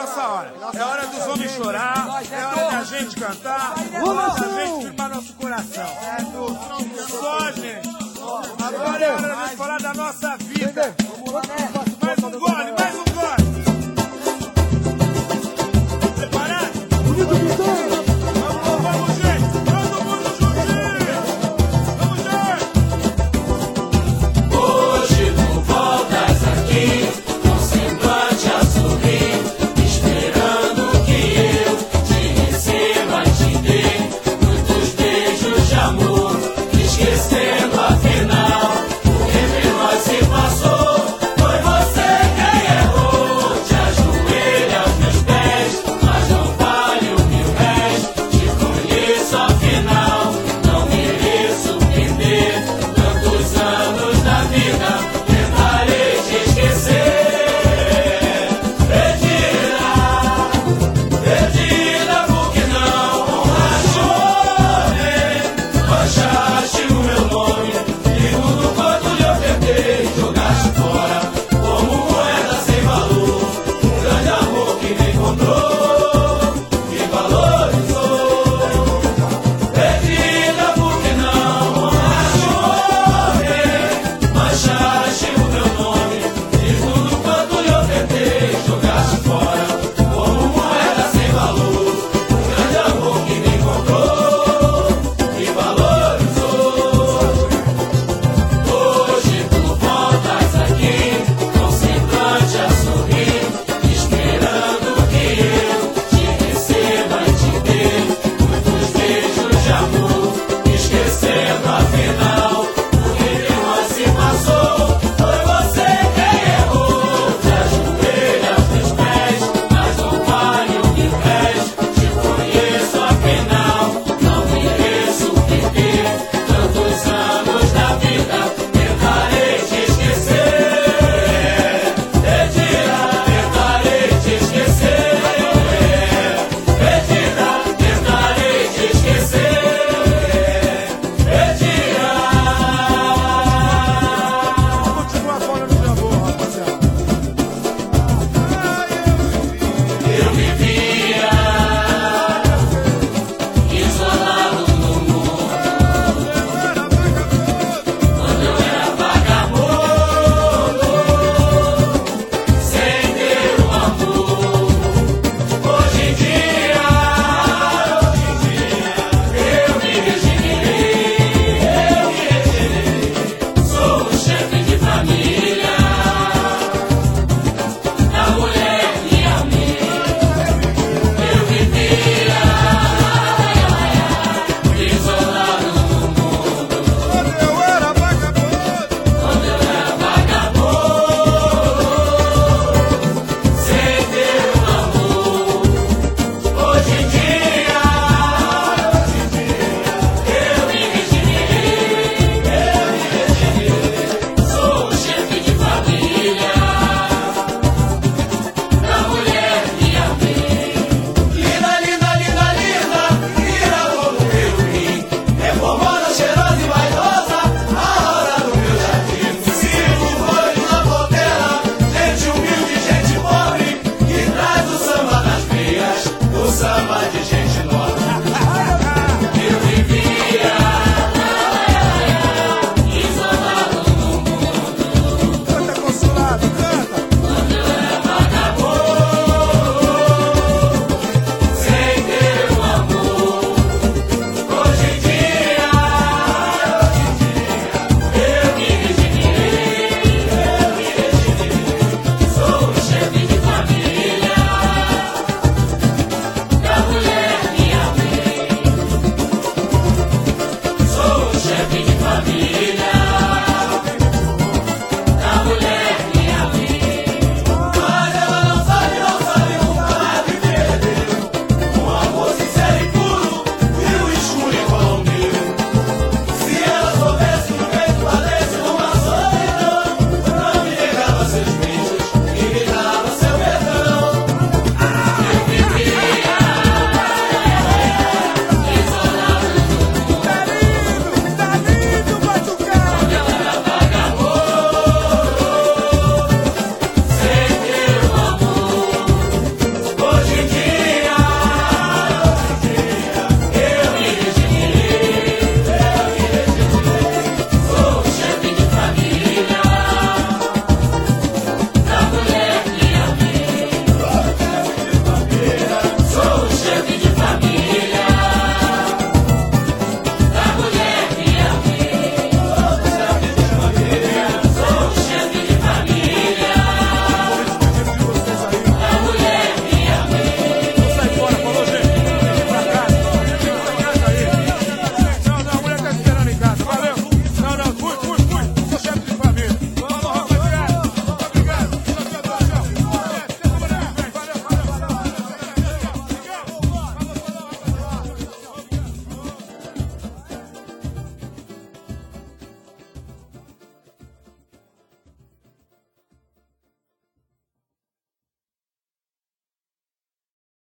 nossa hora. É hora dos homens chorar, é hora da gente cantar, é hora da gente firmar nosso coração. Só, gente. Agora é hora de falar da nossa vida.